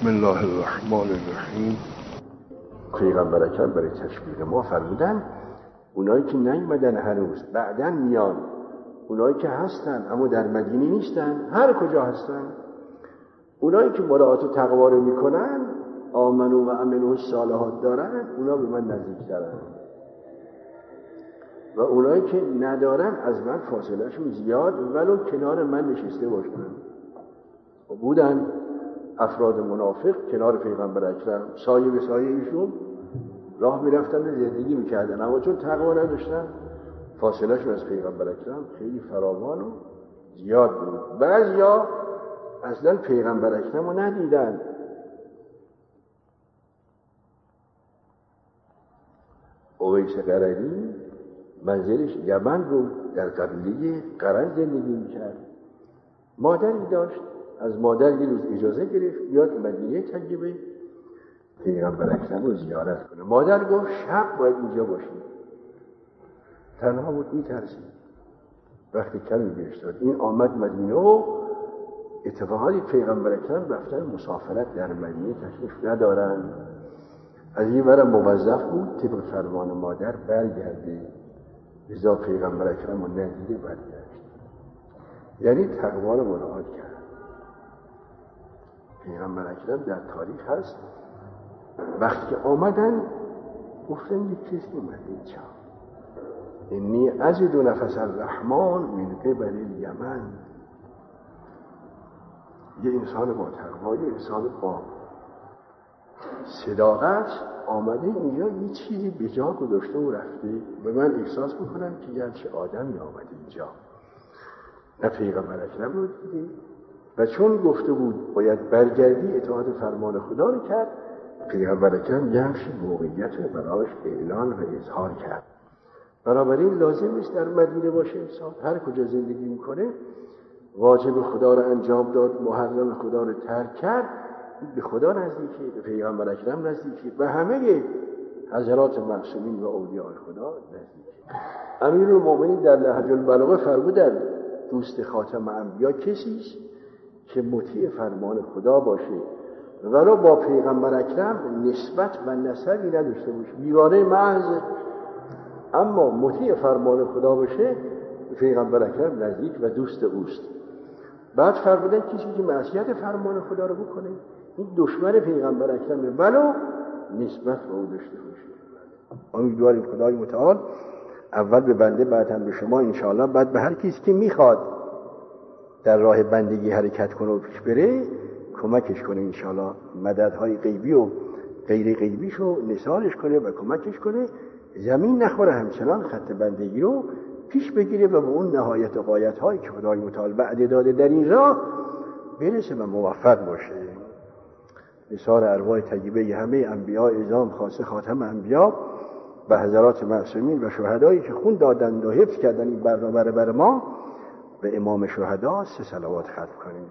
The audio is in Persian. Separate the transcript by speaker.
Speaker 1: بسم الله الرحمن الرحیم. پیغمبر اکرم برای تشبیه ما فرمودن اونایی که نیومدن هنوز بعدا میان. اونایی که هستن اما در مدینه نیستن. هر کجا هستن. اونایی که مراعات و تقوا رو می‌کنن آمنو و امنو صالحات دارن اونا به من نزدیکترن. و اونایی که ندارن از من فاصلهشون زیاد ولو کنار من نشسته باشن. و بودن. افراد منافق کنار پیغمبر اکرم. سایه به سایه ایشون راه می‌رفتن زندگی می‌کردن. اما چون تقوا نداشتن فاصلهشون از پیغمبر اکرم خیلی فراوان و زیاد بود. بعضیا اصلا پیغمبر اکرم رو ندیدن. اویس قرنی منزلش یمن بود در قبیله قرن زندگی می‌کرد. مادری داشت. از مادر یه روز اجازه گرفت بیاد مدینه تجربه پیغمبر اکرم رو زیارت کنه. مادر گفت شب باید اینجا باشیم تنها بود میترسید. وقتی کمی بهش داد این آمد مدینه و اتفاقاتی پیغمبر اکرم رفتن مسافرت در مدینه تشریف ندارن. از این برم موظف بود طبق فرمان مادر برگرده. لذا پیغمبر اکرم رو ندیده برگشت. یعنی تقوا رو کرد. پیغمبر اکرم در تاریخ هست. وقتی که آمدن گفتن یک کسی اومده اینجا انی ازید و نفس الرحمن من قبل الیمن. یه انسان با تقوا یه انسان با صداقت آمده اینجا یه چیزی به جا گذاشته و رفته. به من احساس می‌کنم که گرچه آدمی آمده اینجا. نه پیغمبر اکرم رو دیده و چون گفته بود باید برگردی اطاعت فرمان خدا رو کرد پیغمبر اکرم همچین موقعیت رو براش اعلان و اظهار کرد. بنابراین لازم نیست در مدینه باشه انسان. هر کجا زندگی می‌کنه واجب خدا رو انجام داد محرم خدا رو ترک کرد به خدا نزدیکه به پیغمبر اکرم نزدیکه و همه حضرات معصومین و اولیاء خدا نزدیکه امیر المؤمنین در نهج البلاغه فرمودن دوست خاتم انبیا کسی است؟ که مطیع فرمان خدا باشه. ولو با پیغمبر اکرم نسبت و نسبی نداشته باشه. بیگانه محض. اما مطیع فرمان خدا باشه پیغمبر اکرم نزدیک و دوست اوست. بعد فرمودن کسی که معصیت فرمان خدا رو بکنه این دشمن پیغمبر اکرمه. ولو نسبت به او داشته باشه. امیدواریم خدای متعال اول به بنده بعد هم به شما انشاءالله. بعد به هر کسی که می‌خواد در راه بندگی حرکت کنه و پیش بره کمکش کنه انشاءالله. مددهای غیبی و غیر غیبیش رو نثارش کنه و کمکش کنه. زمین نخوره همچنان خط بندگی رو پیش بگیره و به اون نهایت و قایت هایی که خدای متعال داده در این راه برسه و موفق باشه. نثار ارواح طیبه همه انبیاء ازام خاصه خاتم انبیا و حضرات معصومین و شهدایی که خون دادند و حفظ کردن این برنامه بر ما به امام شهدا سه سلوات ختم کنیم.